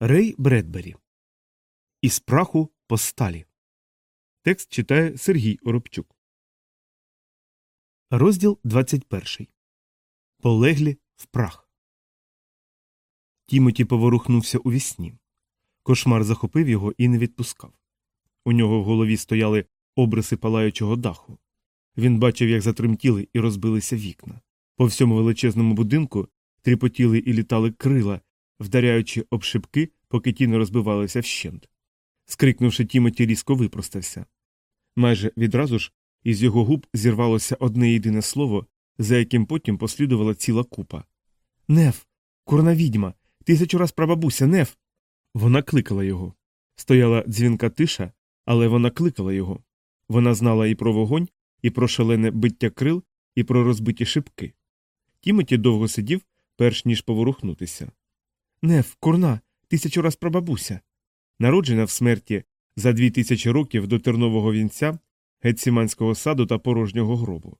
Рей Бредбері. Із праху по сталі. Текст читає Сергій Оробчук. Розділ 21. Полеглі в прах. Тімоті поворухнувся у вісні. Кошмар захопив його і не відпускав. У нього в голові стояли обриси палаючого даху. Він бачив, як затремтіли і розбилися вікна. По всьому величезному будинку тріпотіли і літали крила, вдаряючи об шибки, поки ті не розбивалися вщент. Скрикнувши, Тімоті різко випростався. Майже відразу ж із його губ зірвалося одне єдине слово, за яким потім послідувала ціла купа. Неф, курна відьма, тисячу раз прабабуся, неф. Вона кликала його. Стояла дзвінка тиша, але вона кликала його. Вона знала і про вогонь, і про шалене биття крил, і про розбиті шибки. Тімоті довго сидів, перш ніж поворухнутися. Неф, курна, тисячу раз прабабуся. Народжена в смерті за дві тисячі років до тернового вінця, гетсіманського саду та порожнього гробу.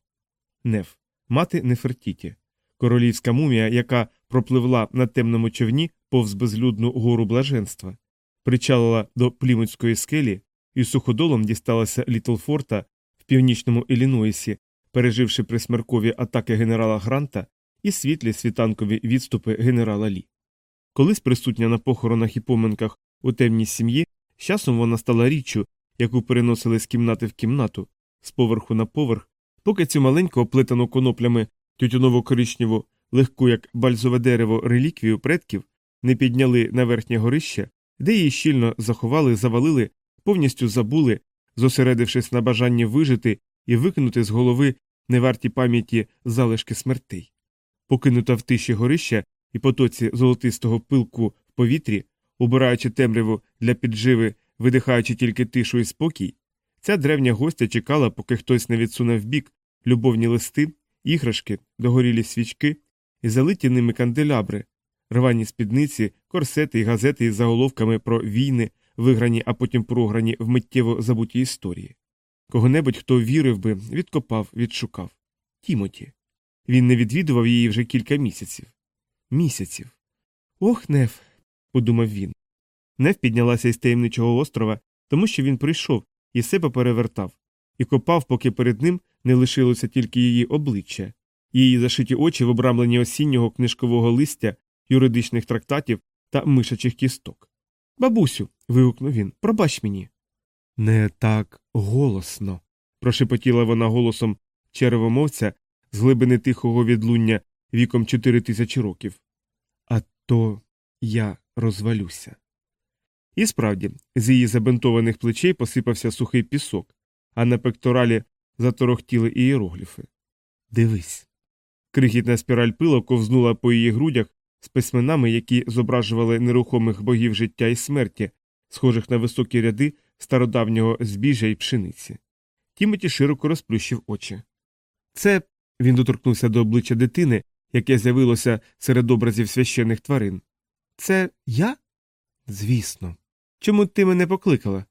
Неф, мати Нефертіті, королівська мумія, яка пропливла на темному човні повз безлюдну гору блаженства, причалила до плімутської скелі і суходолом дісталася Літлфорта в північному Іллінойсі, переживши присмеркові атаки генерала Гранта і світлі світанкові відступи генерала Лі. Колись присутня на похоронах і поминках у темній сім'ї, з часом вона стала річчю, яку переносили з кімнати в кімнату, з поверху на поверх, поки цю маленьку оплетану коноплями тютюново коричневу легку, як бальзове дерево, реліквію предків не підняли на верхнє горище, де її щільно заховали, завалили, повністю забули, зосередившись на бажанні вижити і викинути з голови неварті пам'яті залишки смертей. Покинута в тиші горища і потоці золотистого пилку в повітрі, убираючи темряву для підживи, видихаючи тільки тишу і спокій, ця древня гостя чекала, поки хтось не відсуне вбік любовні листи, іграшки, догорілі свічки і залиті ними канделябри, рвані спідниці, корсети і газети із заголовками про війни, виграні, а потім програні в миттєво забуті історії. Кого-небудь, хто вірив би, відкопав, відшукав. Тімоті. Він не відвідував її вже кілька місяців. Місяців. Ох, Неф, подумав він. Неф піднялася із таємничого острова, тому що він прийшов і себе перевертав, і копав, поки перед ним не лишилося тільки її обличчя, її зашиті очі в обрамленні осіннього книжкового листя, юридичних трактатів та мишачих кісток. Бабусю. вигукнув він, пробач мені. Не так голосно. прошепотіла вона голосом червомовця з глибини тихого відлуння віком чотири тисячі років. А то я розвалюся. І справді, з її забинтованих плечей посипався сухий пісок, а на пекторалі заторохтіли ієрогліфи. Дивись. Крихітна спіраль пила ковзнула по її грудях з письменами, які зображували нерухомих богів життя і смерті, схожих на високі ряди стародавнього збіжжя і пшениці. Тімоті широко розплющив очі. Це він доторкнувся до обличчя дитини, яке з'явилося серед образів священних тварин. Це я? Звісно. Чому ти мене покликала?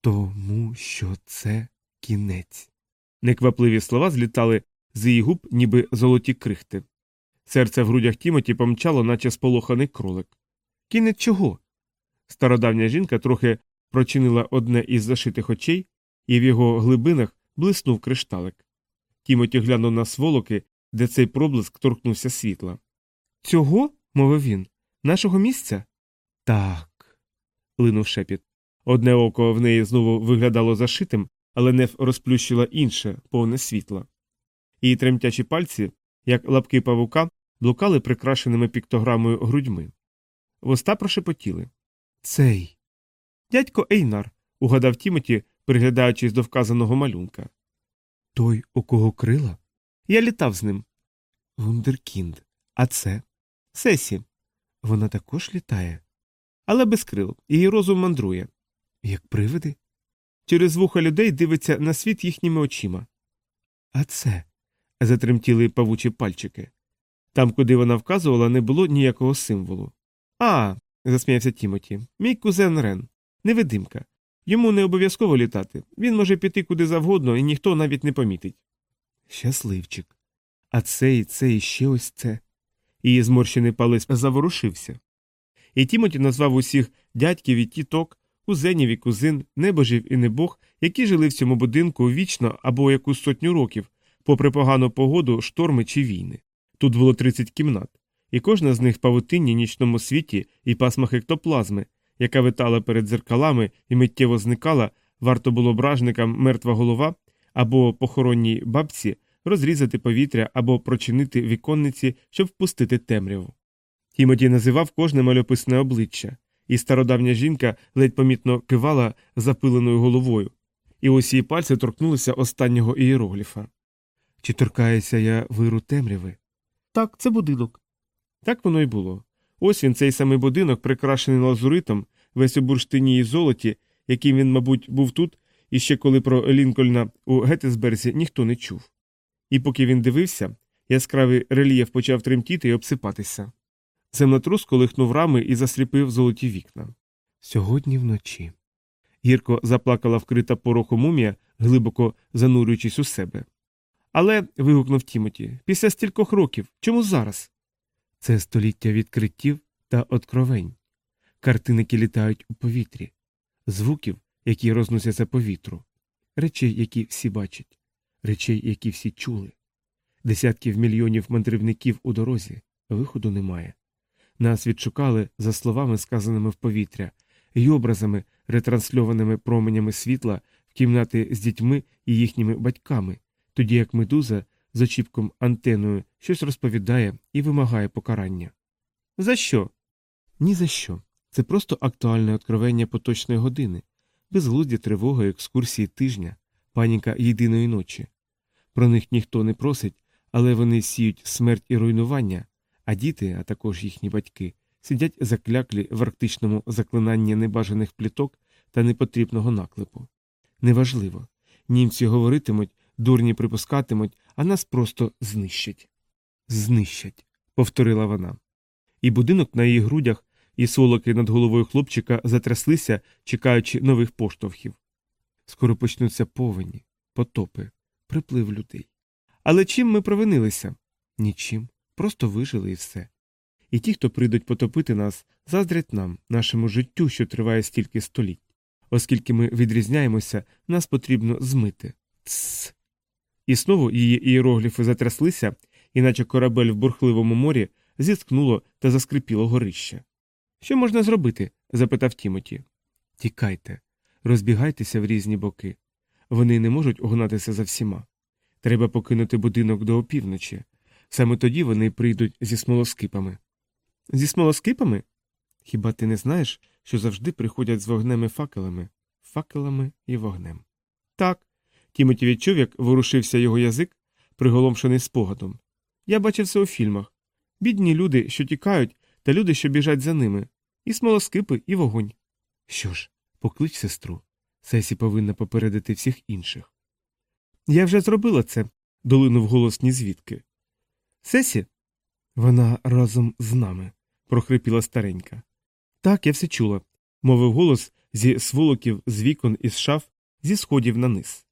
Тому що це кінець. Неквапливі слова злітали з її губ, ніби золоті крихти. Серце в грудях Тімоті помчало, наче сполоханий кролик. Кінець чого? Стародавня жінка трохи прочинила одне із зашитих очей, і в його глибинах блиснув кришталик. Тімоті глянув на сволоки, де цей проблиск торкнувся світла. Цього? мовив він, нашого місця? Так. линув шепіт. Одне око в неї знову виглядало зашитим, але неф розплющила інше, повне світла. Її тремтячі пальці, як лапки павука, блукали прикрашеними піктограмою грудьми. Воста прошепотіли. Цей. Дядько Ейнар, угадав Тімоті, приглядаючись до вказаного малюнка. Той, у кого крила? Я літав з ним. Вундеркінд. А це? Сесі. Вона також літає. Але без крил, її розум мандрує. Як привиди? Через вуха людей дивиться на світ їхніми очима. А це. затремтіли павучі пальчики. Там, куди вона вказувала, не було ніякого символу. А, засміявся Тімоті, мій кузен Рен. Невидимка. Йому не обов'язково літати. Він може піти куди завгодно, і ніхто навіть не помітить. Щасливчик. А це і це і ще ось це. Її зморщений палець заворушився. І Тімоті назвав усіх дядьків і тіток, кузенів і кузин, небожів і небог, які жили в цьому будинку вічно або якусь сотню років, попри погану погоду, шторми чи війни. Тут було 30 кімнат, і кожна з них павутинні нічному світі і пасмах ектоплазми, яка витала перед дзеркалами і миттєво зникала, варто було бражникам мертва голова або похоронній бабці розрізати повітря або прочинити віконниці, щоб впустити темряву. Тімоті називав кожне мальописне обличчя, і стародавня жінка ледь помітно кивала запиленою головою, і ось її пальці торкнулися останнього ієрогліфа. Чи торкається я виру темряви? Так, це будинок. Так воно й було. Ось він, цей самий будинок, прикрашений лазуритом, весь у бурштині і золоті, яким він, мабуть, був тут, і ще коли про Лінкольна у Геттисберзі ніхто не чув. І поки він дивився, яскравий рельєф почав тремтіти і обсипатися. Землетрус колихнув рами і засліпив золоті вікна. Сьогодні вночі. Гірко заплакала вкрита порохом мумія, глибоко занурюючись у себе. Але. вигукнув Тімоті, після стількох років, чому зараз? Це століття відкриттів та откровень, картинки літають у повітрі, звуків, які розносяться по вітру, речей, які всі бачать, речей, які всі чули. Десятків мільйонів мандрівників у дорозі, виходу немає. Нас відшукали за словами, сказаними в повітря, і образами, ретрансльованими променями світла в кімнати з дітьми і їхніми батьками, тоді як медуза з очіпком антеною щось розповідає і вимагає покарання. За що? Ні за що. Це просто актуальне откровення поточної години, безглузді тривоги екскурсії тижня, паніка єдиної ночі. Про них ніхто не просить, але вони сіють смерть і руйнування, а діти, а також їхні батьки, сидять закляклі в арктичному заклинанні небажаних пліток та непотрібного наклепу. Неважливо. Німці говоритимуть, дурні припускатимуть, а нас просто знищать. Знищать, повторила вона. І будинок на її грудях, і солоки над головою хлопчика затряслися, чекаючи нових поштовхів. Скоро почнуться повені, потопи, приплив людей. Але чим ми провинилися? Нічим. Просто вижили і все. І ті, хто прийдуть потопити нас, заздрять нам, нашому життю, що триває стільки століть. Оскільки ми відрізняємося, нас потрібно змити. Тсс. І знову її ієрогліфи затряслися, іначе корабель в бурхливому морі зіткнуло та заскрипіло горище. Що можна зробити? запитав Тімоті. Тікайте, розбігайтеся в різні боки. Вони не можуть огнатися за всіма. Треба покинути будинок до опівночі. Саме тоді вони прийдуть зі смолоскипами. Зі смолоскипами? Хіба ти не знаєш, що завжди приходять з вогнем і факелами, факелами і вогнем? Так. Тімоті відчув, як ворушився його язик, приголомшений спогадом. Я бачив це у фільмах бідні люди, що тікають, та люди, що біжать за ними, і смолоскипи, і вогонь. Що ж, поклич сестру. Сесі повинна попередити всіх інших. Я вже зробила це, долинув голос нізвідки. Сесі? Вона разом з нами, прохрипіла старенька. Так, я все чула, мовив голос зі сволоків, з вікон із шаф, зі сходів на низ.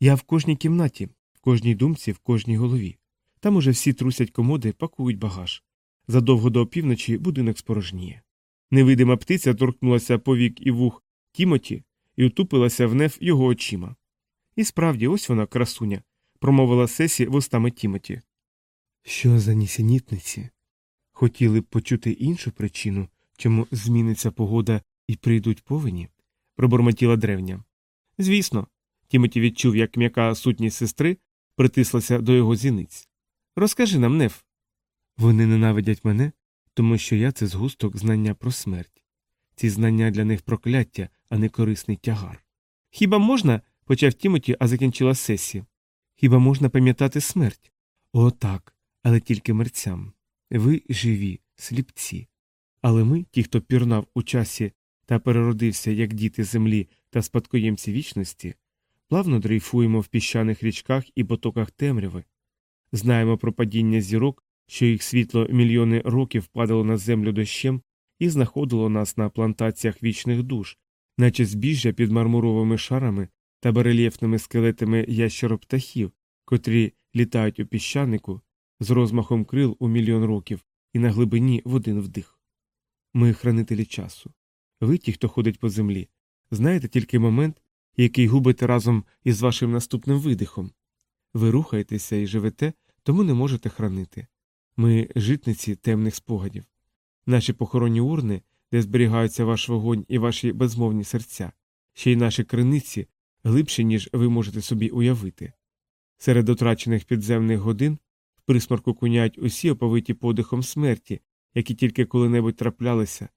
Я в кожній кімнаті, в кожній думці, в кожній голові. Там уже всі трусять комоди, пакують багаж. Задовго до опівночі будинок спорожніє. Невидима птиця торкнулася повік і вух Тімоті і утупилася в неф його очима. І справді, ось вона, красуня, промовила Сесі вустами Тімоті. Що за нісенітниці? Хотіли б почути іншу причину, чому зміниться погода і прийдуть повені? пробормотіла древня. Звісно, Тімоті відчув, як м'яка сутність сестри притислася до його зіниць. Розкажи нам, Неф. Вони ненавидять мене, тому що я це згусток знання про смерть. Ці знання для них прокляття, а не корисний тягар. Хіба можна, почав Тімоті, а закінчила сесія. Хіба можна пам'ятати смерть? О, так, але тільки мерцям. Ви живі, сліпці. Але ми, ті, хто пірнав у часі та переродився як діти землі та спадкоємці вічності, плавно дрейфуємо в піщаних річках і потоках темряви, знаємо про падіння зірок, що їх світло мільйони років падало на землю дощем і знаходило нас на плантаціях вічних душ, наче збіжжя під мармуровими шарами та барельєфними скелетами ящероптахів, котрі літають у піщанику з розмахом крил у мільйон років і на глибині в один вдих. Ми хранителі часу. Ви, ті, хто ходить по землі, знаєте тільки момент, який губите разом із вашим наступним видихом. Ви рухаєтеся і живете, тому не можете хранити. Ми житниці темних спогадів. Наші похоронні урни, де зберігаються ваш вогонь і ваші безмовні серця, ще й наші криниці глибші, ніж ви можете собі уявити. Серед утрачених підземних годин в присмарку куняють усі оповиті подихом смерті, які тільки коли-небудь траплялися,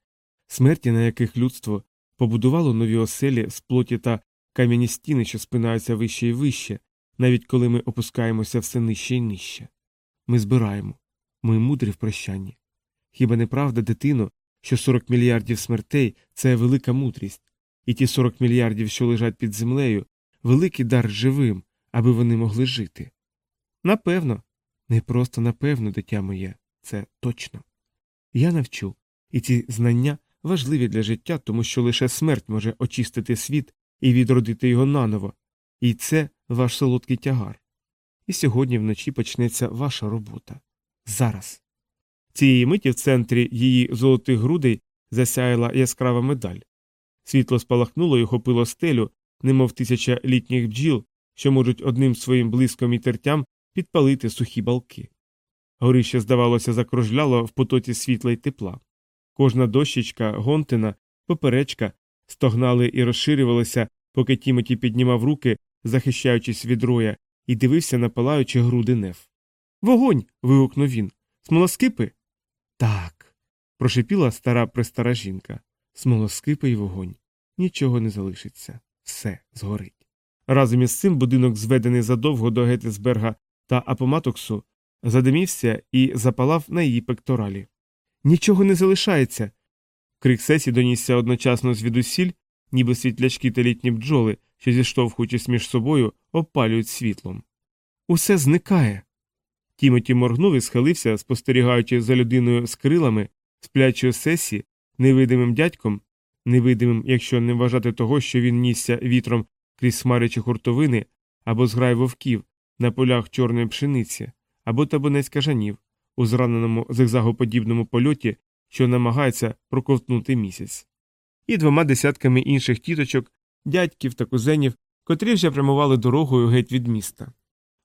смерті, на яких людство побудувало нові оселі з плоті та кам'яні стіни, що спинаються вище і вище, навіть коли ми опускаємося все нижче і нижче. Ми збираємо, ми мудрі в прощанні. Хіба не правда, дитино, що 40 мільярдів смертей це велика мудрість, і ті 40 мільярдів, що лежать під землею, великий дар живим, аби вони могли жити? Напевно, не просто напевно, дитя моє, це точно. Я навчу, і ці знання важливі для життя, тому що лише смерть може очистити світ і відродити його наново, і це ваш солодкий тягар. І сьогодні вночі почнеться ваша робота. Зараз. Цієї миті в центрі її золотих грудей засяяла яскрава медаль. Світло спалахнуло і охопило стелю, немов тисяча літніх бджіл, що можуть одним своїм блиском і тертям підпалити сухі балки. Горище, здавалося, закружляло в потоці світла й тепла. Кожна дощечка, гонтина, поперечка стогнали і розширювалися, поки Тімоті піднімав руки, захищаючись від роя, і дивився на палаючі груди неф. Вогонь. вигукнув він. Смолоскипи? Так. прошипіла стара престара жінка. Смолоскипи й вогонь. Нічого не залишиться. Все згорить. Разом із цим будинок, зведений задовго до Гетесберга та Апоматоксу, задимівся і запалав на її пекторалі. Нічого не залишається. Крик сесі донісся одночасно звідусіль, ніби світлячки та літні бджоли, що зіштовхуючись між собою, обпалюють світлом. Усе зникає. Тімоті моргнув і схилився, спостерігаючи за людиною з крилами, сплячою сесі, невидимим дядьком, невидимим, якщо не вважати того, що він нісся вітром крізь смарячі хуртовини або зграй вовків на полях чорної пшениці, або табунець кажанів у зраненому зигзагоподібному польоті, що намагається проковтнути місяць, і двома десятками інших тіточок, дядьків та кузенів, котрі вже прямували дорогою геть від міста,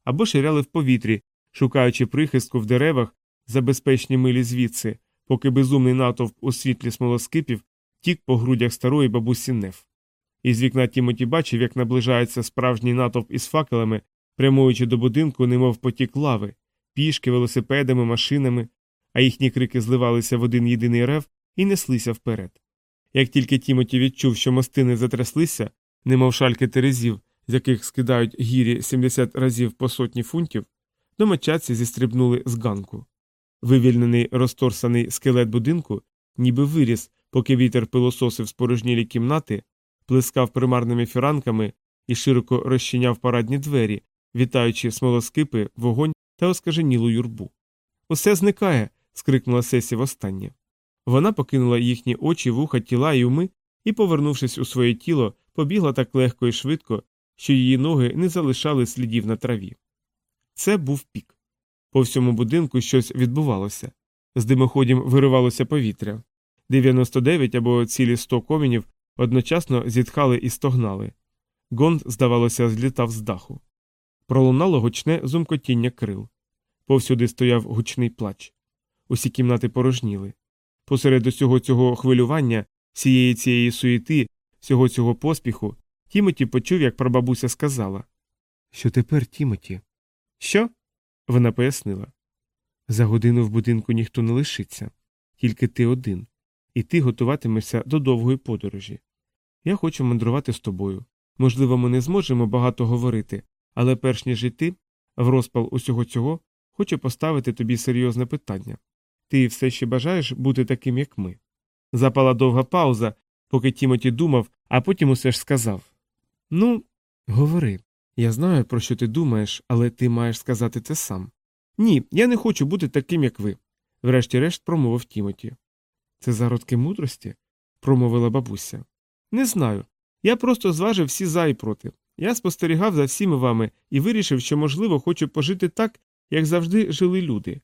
або ширяли в повітрі, шукаючи прихистку в деревах за безпечні милі звідси, поки безумний натовп у світлі смолоскипів тік по грудях старої бабусі Неф. Із вікна Тімоті бачив, як наближається справжній натовп із факелами, прямуючи до будинку, немов потік лави, пішки, велосипедами, машинами, а їхні крики зливалися в один єдиний рев і неслися вперед. Як тільки Тімоті відчув, що мостини затряслися, немов шальки терезів, з яких скидають гірі 70 разів по сотні фунтів, домочадці зістрибнули з ганку. Вивільнений розторсаний скелет будинку, ніби виріс, поки вітер пилососив спорожнілі кімнати, плескав примарними фіранками і широко розчиняв парадні двері, вітаючи смолоскипи, вогонь та оскаженілу юрбу. Усе зникає. скрикнула Сесі востаннє. Вона покинула їхні очі, вуха, тіла і уми і, повернувшись у своє тіло, побігла так легко і швидко, що її ноги не залишали слідів на траві. Це був пік. По всьому будинку щось відбувалося. З димоходів виривалося повітря. 99 або цілі 100 комінів одночасно зітхали і стогнали. Гонд, здавалося, злітав з даху. Пролунало гучне зумкотіння крил. Повсюди стояв гучний плач. Усі кімнати порожніли. Посеред усього цього хвилювання, всієї цієї суєти, всього цього поспіху, Тімоті почув, як прабабуся сказала Що тепер, Тімоті? Що? Вона пояснила. За годину в будинку ніхто не лишиться, тільки ти один, і ти готуватимешся до довгої подорожі. Я хочу мандрувати з тобою. Можливо, ми не зможемо багато говорити, але перш ніж йти, в розпал усього цього, хочу поставити тобі серйозне питання. Ти все ще бажаєш бути таким, як ми? Запала довга пауза, поки Тімоті думав, а потім усе ж сказав Ну, говори. Я знаю, про що ти думаєш, але ти маєш сказати це сам. Ні, я не хочу бути таким, як ви, врешті-решт промовив Тімоті. Це зародки мудрості? промовила бабуся. Не знаю. Я просто зважив всі за і проти. Я спостерігав за всіми вами і вирішив, що, можливо, хочу пожити так, як завжди жили люди.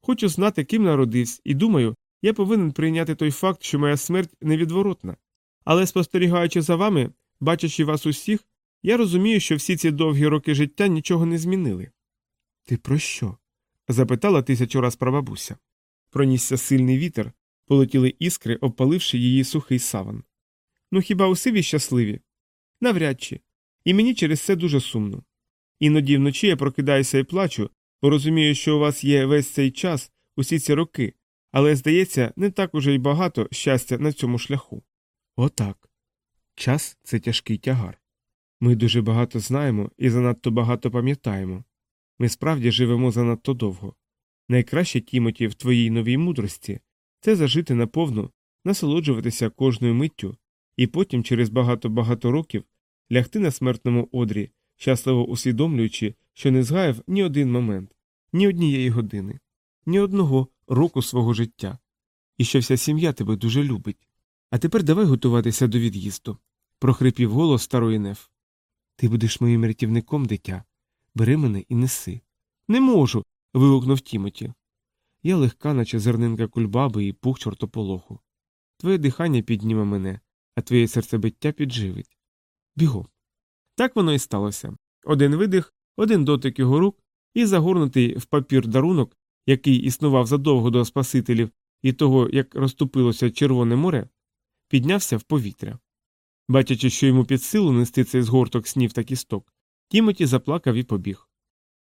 Хочу знати, ким народився, і думаю, я повинен прийняти той факт, що моя смерть невідворотна. Але спостерігаючи за вами, бачачи вас усіх, я розумію, що всі ці довгі роки життя нічого не змінили. Ти про що? запитала тисячу раз прабабуся. Пронісся сильний вітер, полетіли іскри, обпаливши її сухий саван. Ну хіба усі ви щасливі? Навряд чи. І мені через це дуже сумно. Іноді вночі я прокидаюся і плачу, бо розумію, що у вас є весь цей час, усі ці роки, але, здається, не так уже й багато щастя на цьому шляху. Отак. Час це тяжкий тягар. Ми дуже багато знаємо і занадто багато пам'ятаємо. Ми справді живемо занадто довго. Найкраще Тімоті в твоїй новій мудрості це зажити наповну, насолоджуватися кожною миттю, і потім, через багато-багато років, лягти на смертному одрі, щасливо усвідомлюючи, що не згаяв ні один момент, ні однієї години, ні одного року свого життя, і що вся сім'я тебе дуже любить. А тепер давай готуватися до від'їзду, прохрипів голос старої неф. Ти будеш моїм рятівником, дитя. Бери мене і неси. Не можу. вигукнув Тімоті. Я легка, наче зернинка кульбаби і пух чортополоху. Твоє дихання підніме мене, а твоє серцебиття підживить. Бігом. Так воно і сталося. Один видих, один дотик його рук, і загорнутий в папір дарунок, який існував задовго до Спасителів і того, як розступилося Червоне море, піднявся в повітря. Бачачи, що йому під силу нести цей згорток снів та кісток, Тімоті заплакав і побіг.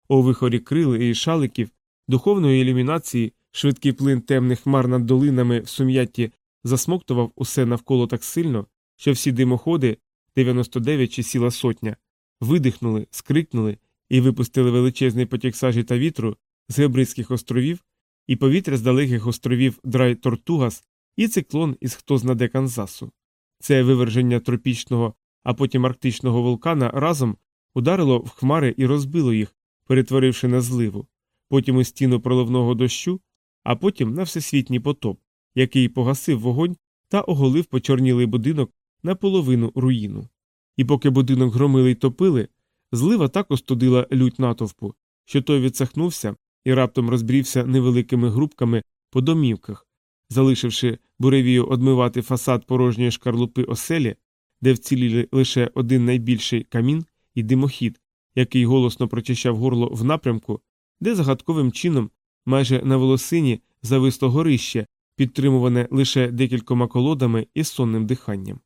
У вихорі крил і шаликів, духовної ілюмінації, швидкий плин темних хмар над долинами в сум'ятті засмоктував усе навколо так сильно, що всі димоходи, 99 чи сіла сотня, видихнули, скрикнули і випустили величезний потік сажі та вітру з Гебридських островів, і повітря з далеких островів Драй Тортугас, і циклон із хто знаде Канзасу. Це виверження тропічного, а потім арктичного вулкана разом ударило в хмари і розбило їх, перетворивши на зливу, потім у стіну проливного дощу, а потім на всесвітній потоп, який погасив вогонь та оголив почорнілий будинок наполовину руїну. І поки будинок громили й топили, злива так остудила лють натовпу, що той відсахнувся і раптом розбрівся невеликими групками по домівках, залишивши буревію одмивати фасад порожньої шкарлупи оселі, де вціліли лише один найбільший камін і димохід, який голосно прочищав горло в напрямку, де загадковим чином, майже на волосині, зависло горище, підтримуване лише декількома колодами і сонним диханням.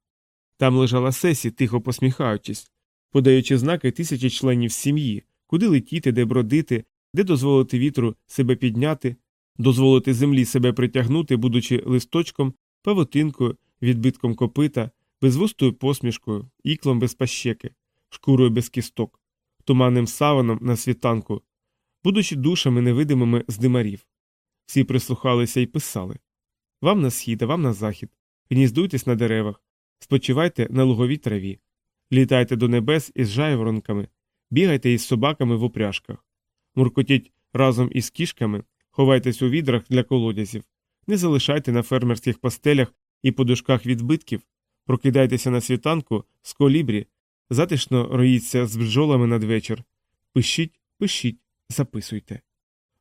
Там лежала Сесі, тихо посміхаючись, подаючи знаки тисячі членів сім'ї, куди летіти, де бродити, де дозволити вітру себе підняти, дозволити землі себе притягнути, будучи листочком, павутинкою, відбитком копита, безвустою посмішкою, іклом без пащеки, шкурою без кісток, туманним саваном на світанку, будучи душами невидимими з димарів. Всі прислухалися і писали. Вам на схід, а вам на захід, гніздуйтесь на деревах, спочивайте на луговій траві, літайте до небес із жайворонками, бігайте із собаками в упряжках, муркотіть разом із кішками, ховайтесь у відрах для колодязів, не залишайте на фермерських постелях і подушках відбитків, прокидайтеся на світанку з колібрі, затишно роїться з бджолами надвечір. Пишіть, пишіть, записуйте.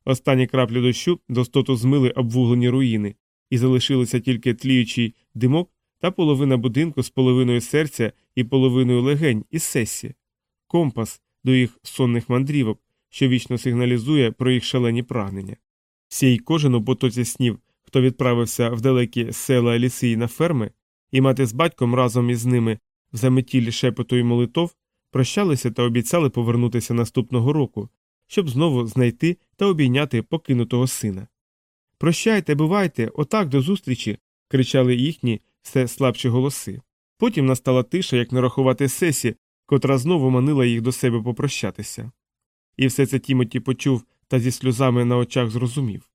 Останні краплі дощу достоту змили обвуглені руїни, і залишилися тільки тліючий димок та половина будинку з половиною серця і половиною легень із сесі, компас до їх сонних мандрівок, що вічно сигналізує про їх шалені прагнення. Всій кожен у потоці снів, хто відправився в далекі села ліси і на ферми, і мати з батьком разом із ними в заметілі шепоту і молитов, прощалися та обіцяли повернутися наступного року, щоб знову знайти та обійняти покинутого сина. Прощайте, бувайте, отак до зустрічі. кричали їхні все слабші голоси. Потім настала тиша, як не рахувати сесі, котра знову манила їх до себе попрощатися. І все це Тімоті почув та зі сльозами на очах зрозумів.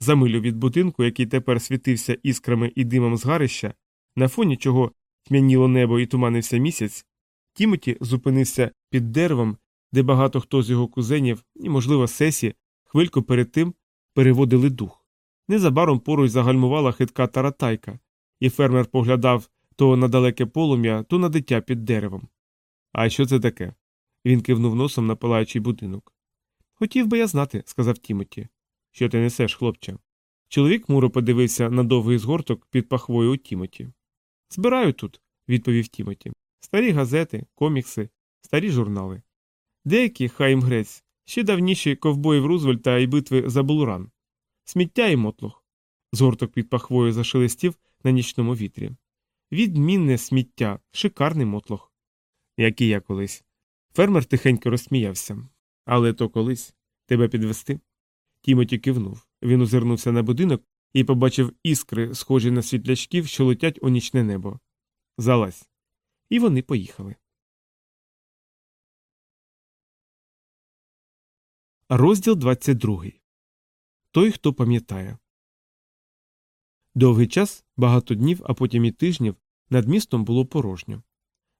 За милю від будинку, який тепер світився іскрами і димом згарища, на фоні чого тьмяніло небо і туманився місяць, Тімоті зупинився під деревом, де багато хто з його кузенів і, можливо, сесі, хвильку перед тим переводили дух. Незабаром поруч загальмувала хитка таратайка, і фермер поглядав то на далеке полум'я, то на дитя під деревом. А що це таке? Він кивнув носом на палаючий будинок. Хотів би я знати, сказав Тімоті. Що ти несеш, хлопче? Чоловік муро подивився на довгий згорток під пахвою у Тімоті. Збираю тут, відповів Тімоті. Старі газети, комікси, старі журнали. Деякі, хай їм грець, ще давніші ковбоїв Рузвельта і битви за Булран. Сміття і мотлох. Згорток під пахвою зашелестів на нічному вітрі. Відмінне сміття, шикарний мотлох. Як і я колись. Фермер тихенько розсміявся. Але то колись тебе підвести. Тімоті кивнув. Він озирнувся на будинок і побачив іскри, схожі на світлячків, що летять у нічне небо. Залазь. І вони поїхали. Розділ 22. Той, хто пам'ятає. Довгий час, багато днів, а потім і тижнів, над містом було порожньо.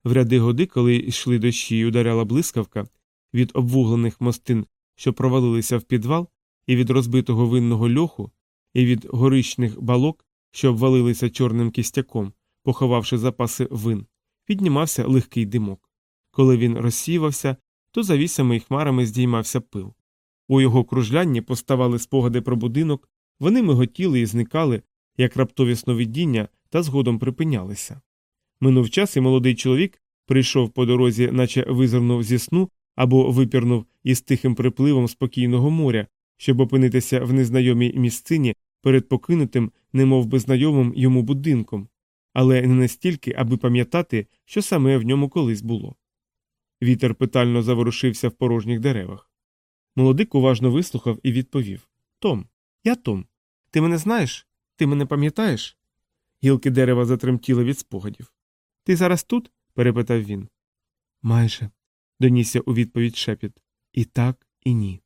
В ряди годи, коли йшли дощі і ударяла блискавка, від обвуглених мостин, що провалилися в підвал, і від розбитого винного льоху, і від горищних балок, що обвалилися чорним кістяком, поховавши запаси вин, піднімався легкий димок. Коли він розсіювався, то за вісами і хмарами здіймався пил. У його кружлянні поставали спогади про будинок, вони миготіли і зникали, як раптові сновидіння, та згодом припинялися. Минув час, і молодий чоловік прийшов по дорозі, наче визирнув зі сну або випірнув із тихим припливом спокійного моря, щоб опинитися в незнайомій місцині перед покинутим, немов би знайомим йому будинком, але не настільки, аби пам'ятати, що саме в ньому колись було. Вітер питально заворушився в порожніх деревах. Молодик уважно вислухав і відповів Том, я Том. Ти мене знаєш? Ти мене пам'ятаєш? Гілки дерева затремтіли від спогадів. Ти зараз тут? перепитав він. Майже, донісся у відповідь шепіт. І так, і ні.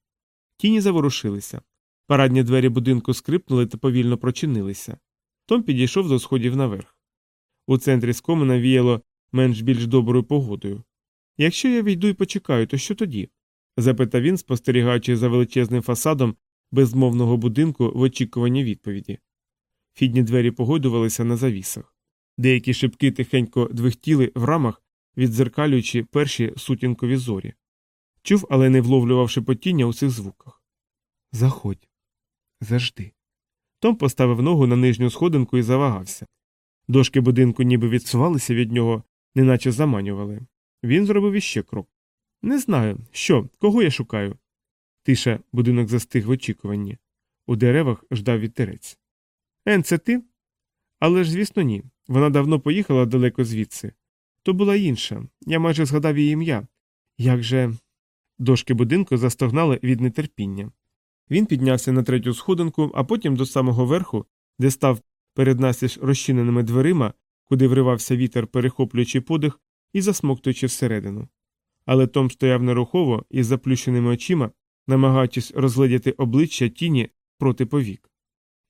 Тіні заворушилися. Парадні двері будинку скрипнули та повільно прочинилися. Том підійшов до сходів наверх. У центрі скомина віяло менш більш доброю погодою. Якщо я війду і почекаю, то що тоді? запитав він, спостерігаючи за величезним фасадом безмовного будинку в очікуванні відповіді. Фідні двері погодувалися на завісах. Деякі шибки тихенько двихтіли в рамах, віддзеркалюючи перші сутінкові зорі. Чув, але не вловлював шепотіння у цих звуках. Заходь. Завжди. Том поставив ногу на нижню сходинку і завагався. Дошки будинку ніби відсувалися від нього, неначе заманювали. Він зробив іще крок. Не знаю, що, кого я шукаю. Тиша будинок застиг в очікуванні. У деревах ждав вітерець. Ен, це ти? Але ж, звісно, ні. Вона давно поїхала далеко звідси. То була інша. Я майже згадав її ім'я. Як же. Дошки будинку застогнали від нетерпіння. Він піднявся на третю сходинку, а потім до самого верху, де став перед настіж розчиненими дверима, куди вривався вітер, перехоплюючи подих і засмоктуючи всередину. Але Том стояв нерухово із заплющеними очима, намагаючись розгледіти обличчя тіні проти повік.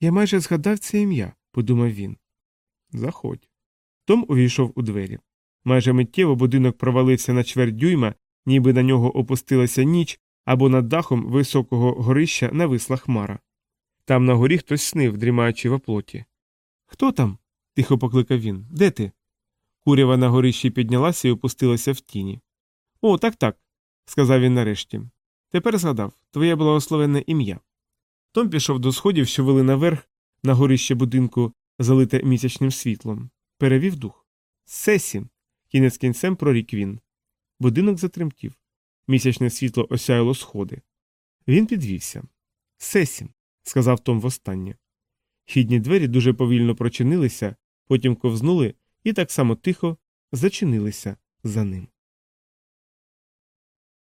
Я майже згадав це ім'я, подумав він. Заходь. Том увійшов у двері. Майже миттєво будинок провалився на чверть дюйма, ніби на нього опустилася ніч, або над дахом високого горища нависла хмара. Там на горі хтось снив, дрімаючи в оплоті. Хто там? тихо покликав він. Де ти? Курява на горищі піднялася і опустилася в тіні. О, так так, сказав він нарешті. Тепер згадав твоє благословенне ім'я. Том пішов до сходів, що вели наверх, на горище будинку, залите місячним світлом. Перевів дух. Сесі. Кінець кінцем прорік він. Будинок затремтів. Місячне світло осяяло сходи. Він підвівся. Сесім, сказав Том востаннє. Хідні двері дуже повільно прочинилися, потім ковзнули і так само тихо зачинилися за ним.